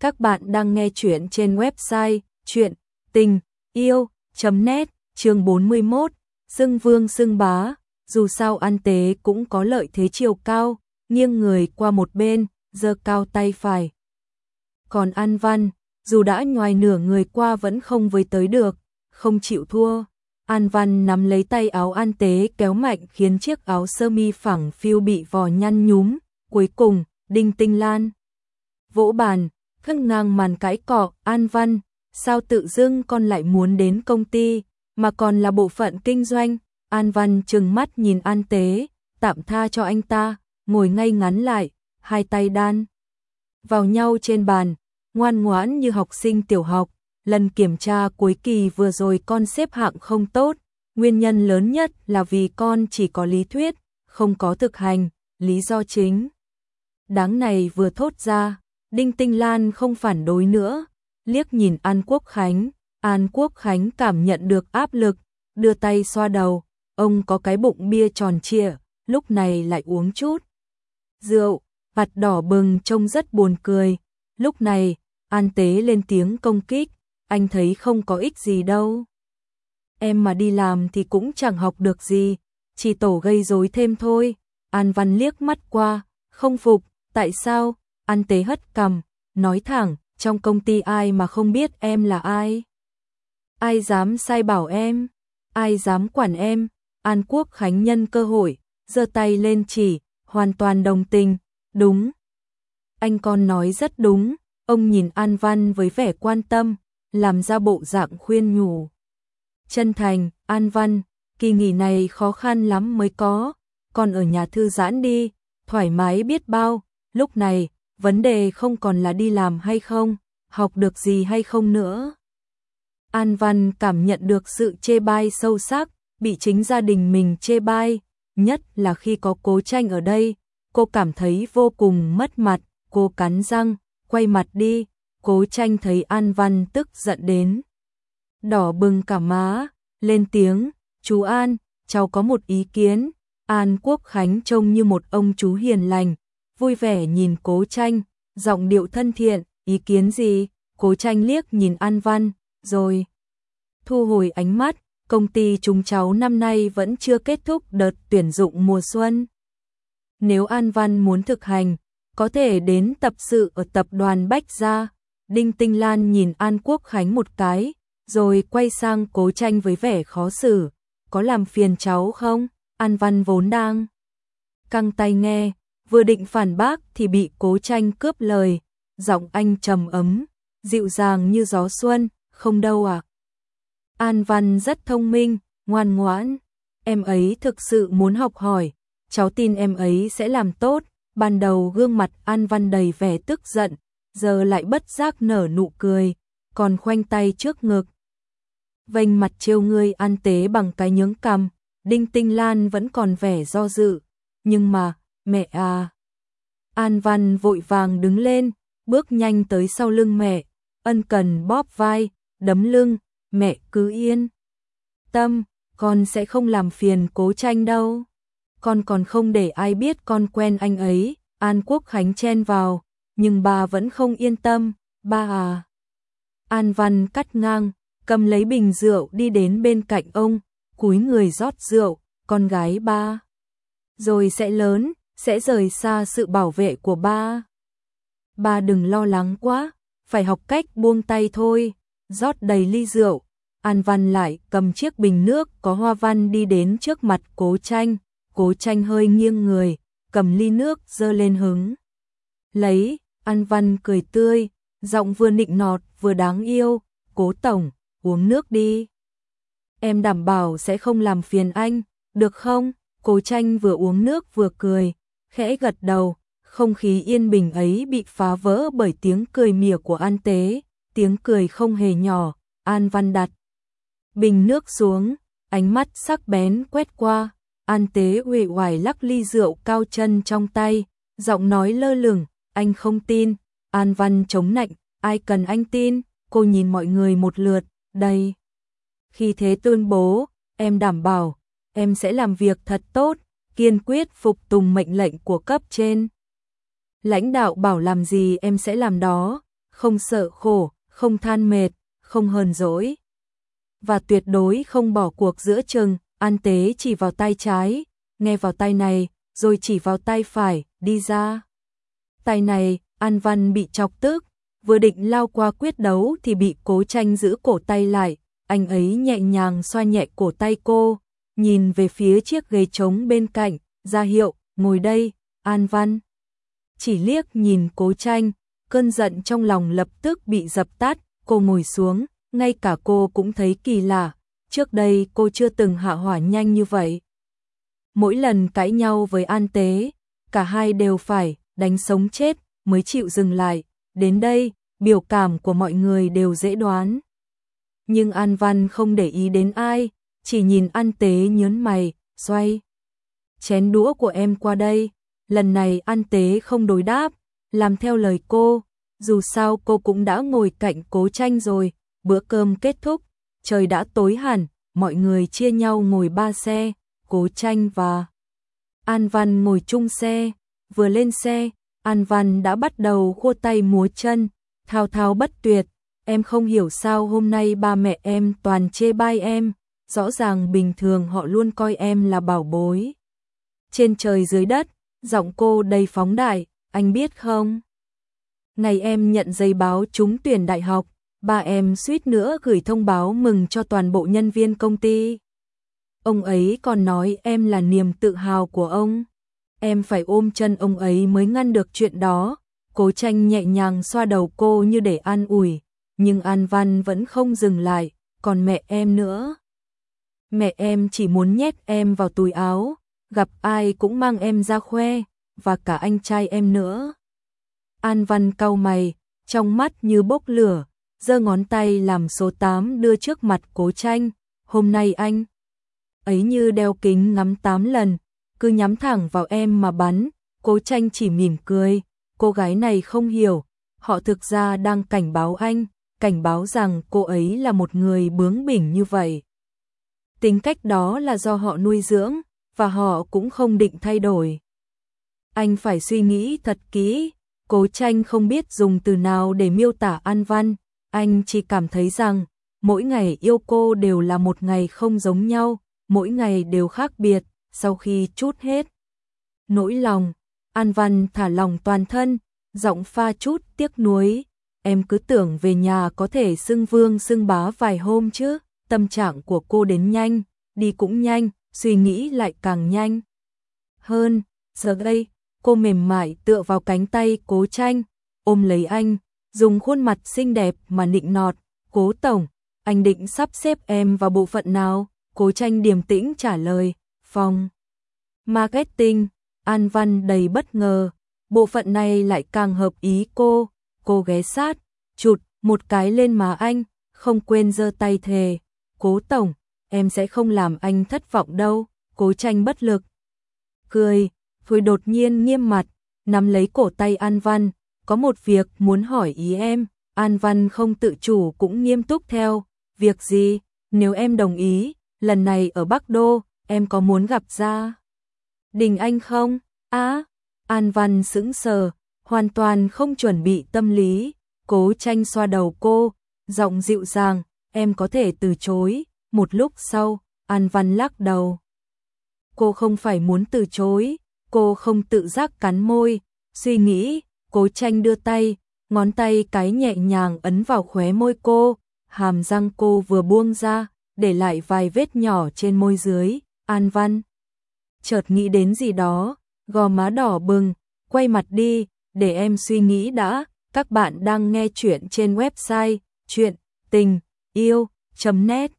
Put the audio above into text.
Các bạn đang nghe chuyện trên website chuyện tình yêu.net chương 41, dương Vương dương Bá, dù sao an tế cũng có lợi thế chiều cao, nghiêng người qua một bên, giơ cao tay phải. Còn An Văn, dù đã ngoài nửa người qua vẫn không với tới được, không chịu thua. An Văn nắm lấy tay áo An Tế kéo mạnh khiến chiếc áo sơ mi phẳng phiu bị vò nhăn nhúm, cuối cùng, Đinh Tinh Lan vỗ bàn, khắc ngang màn cãi cọ, An Văn, sao tự dưng con lại muốn đến công ty, mà còn là bộ phận kinh doanh, An Văn trừng mắt nhìn An Tế, tạm tha cho anh ta, ngồi ngay ngắn lại, hai tay đan vào nhau trên bàn, ngoan ngoãn như học sinh tiểu học, lần kiểm tra cuối kỳ vừa rồi con xếp hạng không tốt, nguyên nhân lớn nhất là vì con chỉ có lý thuyết, không có thực hành, lý do chính. Đáng này vừa thốt ra, Đinh Tinh Lan không phản đối nữa, liếc nhìn An Quốc Khánh, An Quốc Khánh cảm nhận được áp lực, đưa tay xoa đầu, ông có cái bụng bia tròn trịa, lúc này lại uống chút. Rượu, mặt đỏ bừng trông rất buồn cười, lúc này, An Tế lên tiếng công kích, anh thấy không có ích gì đâu. Em mà đi làm thì cũng chẳng học được gì, chỉ tổ gây rối thêm thôi. An Văn liếc mắt qua, không phục, tại sao? An Tế hất cằm, nói thẳng, trong công ty ai mà không biết em là ai? Ai dám sai bảo em? Ai dám quản em? An Quốc Khánh nhân cơ hội, giơ tay lên chỉ, hoàn toàn đồng tình, đúng. Anh con nói rất đúng, ông nhìn An Văn với vẻ quan tâm, làm ra bộ dạng khuyên nhủ. Chân thành, An Văn, kỳ nghỉ này khó khăn lắm mới có, còn ở nhà thư giãn đi, thoải mái biết bao, lúc này, vấn đề không còn là đi làm hay không, học được gì hay không nữa. An Văn cảm nhận được sự chê bai sâu sắc, bị chính gia đình mình chê bai, nhất là khi có cố tranh ở đây, cô cảm thấy vô cùng mất mặt, cô cắn răng, quay mặt đi, cố tranh thấy An Văn tức giận đến. Đỏ bừng cả má, lên tiếng, chú An, cháu có một ý kiến, An Quốc Khánh trông như một ông chú hiền lành, vui vẻ nhìn cố tranh, giọng điệu thân thiện, ý kiến gì, cố tranh liếc nhìn An Văn, rồi thu hồi ánh mắt, công ty chúng cháu năm nay vẫn chưa kết thúc đợt tuyển dụng mùa xuân. Nếu An Văn muốn thực hành, có thể đến tập sự ở tập đoàn Bách Gia. Đinh Tinh Lan nhìn An Quốc Khánh một cái, rồi quay sang cố tranh với vẻ khó xử. Có làm phiền cháu không? An Văn vốn đang căng tay nghe, vừa định phản bác thì bị cố tranh cướp lời. Giọng anh trầm ấm, dịu dàng như gió xuân, không đâu à. An Văn rất thông minh, ngoan ngoãn. Em ấy thực sự muốn học hỏi, cháu tin em ấy sẽ làm tốt. Ban đầu gương mặt An Văn đầy vẻ tức giận, giờ lại bất giác nở nụ cười, còn khoanh tay trước ngực. vênh mặt trêu ngươi an tế bằng cái nhướng cằm, Đinh Tinh Lan vẫn còn vẻ do dự, nhưng mà, mẹ à. An Văn vội vàng đứng lên, bước nhanh tới sau lưng mẹ, ân cần bóp vai, đấm lưng, mẹ cứ yên. Tâm, con sẽ không làm phiền cố tranh đâu. Con còn không để ai biết con quen anh ấy, An Quốc Khánh chen vào, nhưng bà vẫn không yên tâm, ba à. An Văn cắt ngang, cầm lấy bình rượu đi đến bên cạnh ông, cúi người rót rượu, con gái ba. Rồi sẽ lớn, sẽ rời xa sự bảo vệ của ba. Ba đừng lo lắng quá, phải học cách buông tay thôi, rót đầy ly rượu. An Văn lại cầm chiếc bình nước có hoa văn đi đến trước mặt cố tranh, cố tranh hơi nghiêng người, cầm ly nước dơ lên hứng. Lấy, An Văn cười tươi, giọng vừa nịnh nọt vừa đáng yêu, cố tổng, uống nước đi. Em đảm bảo sẽ không làm phiền anh, được không? Cố tranh vừa uống nước vừa cười, khẽ gật đầu, không khí yên bình ấy bị phá vỡ bởi tiếng cười mỉa của An Tế, tiếng cười không hề nhỏ, An Văn đặt. Bình nước xuống, ánh mắt sắc bén quét qua, An Tế uể oải lắc ly rượu cao chân trong tay, giọng nói lơ lửng, anh không tin, An Văn chống nạnh, ai cần anh tin, cô nhìn mọi người một lượt, đây. Khi thế tuyên bố, em đảm bảo, em sẽ làm việc thật tốt, kiên quyết phục tùng mệnh lệnh của cấp trên. Lãnh đạo bảo làm gì em sẽ làm đó, không sợ khổ, không than mệt, không hờn dỗi. Và tuyệt đối không bỏ cuộc giữa chừng, An Tế chỉ vào tay trái, nghe vào tay này, rồi chỉ vào tay phải, đi ra. Tay này, An Văn bị chọc tức, vừa định lao qua quyết đấu thì bị cố tranh giữ cổ tay lại, anh ấy nhẹ nhàng xoa nhẹ cổ tay cô, nhìn về phía chiếc ghế trống bên cạnh, ra hiệu, ngồi đây, An Văn. Chỉ liếc nhìn cố tranh, cơn giận trong lòng lập tức bị dập tắt, cô ngồi xuống, ngay cả cô cũng thấy kỳ lạ, trước đây cô chưa từng hạ hỏa nhanh như vậy. Mỗi lần cãi nhau với An Tế, cả hai đều phải đánh sống chết mới chịu dừng lại, đến đây, biểu cảm của mọi người đều dễ đoán. Nhưng An Văn không để ý đến ai, chỉ nhìn An Tế nhớn mày, xoay. Chén đũa của em qua đây, lần này An Tế không đối đáp, làm theo lời cô, dù sao cô cũng đã ngồi cạnh cố tranh rồi, bữa cơm kết thúc, trời đã tối hẳn, mọi người chia nhau ngồi ba xe, cố tranh và An Văn ngồi chung xe, vừa lên xe, An Văn đã bắt đầu khô tay múa chân, thao thao bất tuyệt, em không hiểu sao hôm nay ba mẹ em toàn chê bai em, rõ ràng bình thường họ luôn coi em là bảo bối. Trên trời dưới đất, giọng cô đầy phóng đại, anh biết không? Ngày em nhận giấy báo trúng tuyển đại học, ba em suýt nữa gửi thông báo mừng cho toàn bộ nhân viên công ty. Ông ấy còn nói em là niềm tự hào của ông. Em phải ôm chân ông ấy mới ngăn được chuyện đó. Cố tranh nhẹ nhàng xoa đầu cô như để an ủi, nhưng An Văn vẫn không dừng lại, còn mẹ em nữa. Mẹ em chỉ muốn nhét em vào túi áo, gặp ai cũng mang em ra khoe, và cả anh trai em nữa. An Văn cau mày, trong mắt như bốc lửa, giơ ngón tay làm số 8 đưa trước mặt cố tranh. Hôm nay anh ấy như đeo kính ngắm 8 lần, cứ nhắm thẳng vào em mà bắn. Cố tranh chỉ mỉm cười, cô gái này không hiểu, họ thực ra đang cảnh báo anh, cảnh báo rằng cô ấy là một người bướng bỉnh như vậy. Tính cách đó là do họ nuôi dưỡng, và họ cũng không định thay đổi. Anh phải suy nghĩ thật kỹ, cố tranh không biết dùng từ nào để miêu tả An Văn, anh chỉ cảm thấy rằng, mỗi ngày yêu cô đều là một ngày không giống nhau, mỗi ngày đều khác biệt, sau khi chút hết. Nỗi lòng, An Văn thả lòng toàn thân, giọng pha chút tiếc nuối, em cứ tưởng về nhà có thể xưng vương xưng bá vài hôm chứ, tâm trạng của cô đến nhanh, đi cũng nhanh, suy nghĩ lại càng nhanh. Hơn, giờ đây, cô mềm mại tựa vào cánh tay cố tranh, ôm lấy anh, dùng khuôn mặt xinh đẹp mà nịnh nọt, cố tổng, anh định sắp xếp em vào bộ phận nào, cố tranh điềm tĩnh trả lời, phòng. Marketing, An Văn đầy bất ngờ, bộ phận này lại càng hợp ý cô, cô ghé sát, chụt một cái lên má anh, không quên giơ tay thề, cố tổng, em sẽ không làm anh thất vọng đâu, cố tranh bất lực. Cười, rồi đột nhiên nghiêm mặt, nắm lấy cổ tay An Văn, có một việc muốn hỏi ý em, An Văn không tự chủ cũng nghiêm túc theo, việc gì, nếu em đồng ý, lần này ở Bắc Đô, em có muốn gặp ra Đình Anh không? Á, An Văn sững sờ, hoàn toàn không chuẩn bị tâm lý, cố tranh xoa đầu cô, giọng dịu dàng, em có thể từ chối, một lúc sau, An Văn lắc đầu. Cô không phải muốn từ chối, cô không tự giác cắn môi, suy nghĩ, cố tranh đưa tay, ngón tay cái nhẹ nhàng ấn vào khóe môi cô, hàm răng cô vừa buông ra, để lại vài vết nhỏ trên môi dưới, An Văn. Chợt nghĩ đến gì đó, gò má đỏ bừng, quay mặt đi, để em suy nghĩ đã, các bạn đang nghe chuyện trên website chuyện tình yêu.net